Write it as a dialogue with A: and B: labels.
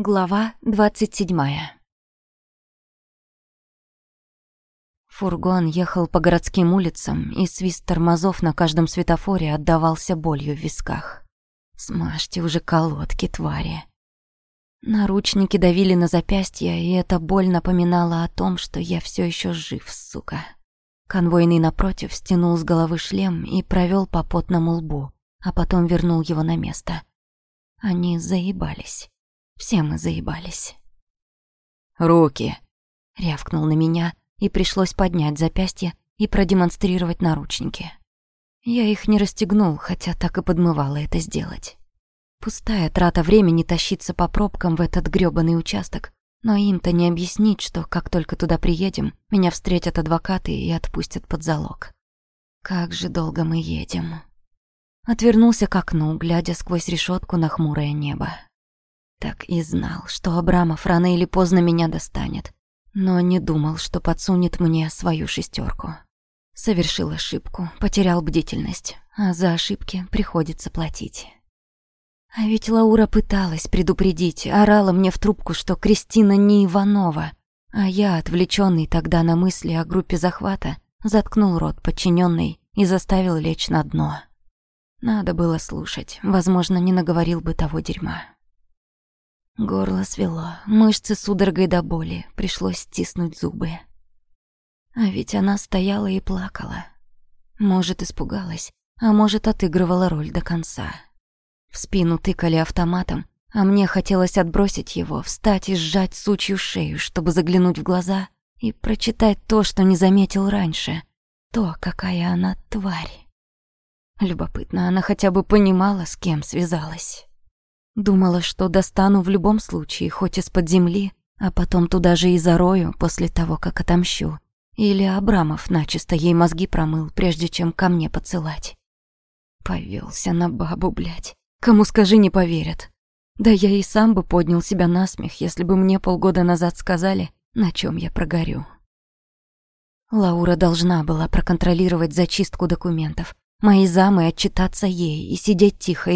A: Глава двадцать седьмая Фургон ехал по городским улицам, и свист тормозов на каждом светофоре отдавался болью в висках. Смажьте уже колодки, твари. Наручники давили на запястья, и эта боль напоминала о том, что я все еще жив, сука. Конвойный напротив стянул с головы шлем и провел по потному лбу, а потом вернул его на место. Они заебались. Все мы заебались.
B: «Руки!»
A: — рявкнул на меня, и пришлось поднять запястье и продемонстрировать наручники. Я их не расстегнул, хотя так и подмывало это сделать. Пустая трата времени тащиться по пробкам в этот грёбаный участок, но им-то не объяснить, что как только туда приедем, меня встретят адвокаты и отпустят под залог. Как же долго мы едем. Отвернулся к окну, глядя сквозь решетку на хмурое небо. Так и знал, что Абрамов рано или поздно меня достанет, но не думал, что подсунет мне свою шестерку. Совершил ошибку, потерял бдительность, а за ошибки приходится платить. А ведь Лаура пыталась предупредить, орала мне в трубку, что Кристина не Иванова, а я, отвлеченный тогда на мысли о группе захвата, заткнул рот подчиненный и заставил лечь на дно. Надо было слушать, возможно, не наговорил бы того дерьма. Горло свело, мышцы судорогой до боли, пришлось стиснуть зубы. А ведь она стояла и плакала. Может, испугалась, а может, отыгрывала роль до конца. В спину тыкали автоматом, а мне хотелось отбросить его, встать и сжать сучью шею, чтобы заглянуть в глаза и прочитать то, что не заметил раньше. То, какая она тварь. Любопытно, она хотя бы понимала, с кем связалась. Думала, что достану в любом случае, хоть из-под земли, а потом туда же и зарою после того, как отомщу. Или Абрамов начисто ей мозги промыл, прежде чем ко мне поцелать. Повелся на бабу, блядь. Кому скажи, не поверят. Да я и сам бы поднял себя на смех, если бы мне полгода назад сказали, на чем я прогорю. Лаура должна была проконтролировать зачистку документов, мои замы отчитаться ей и сидеть тихо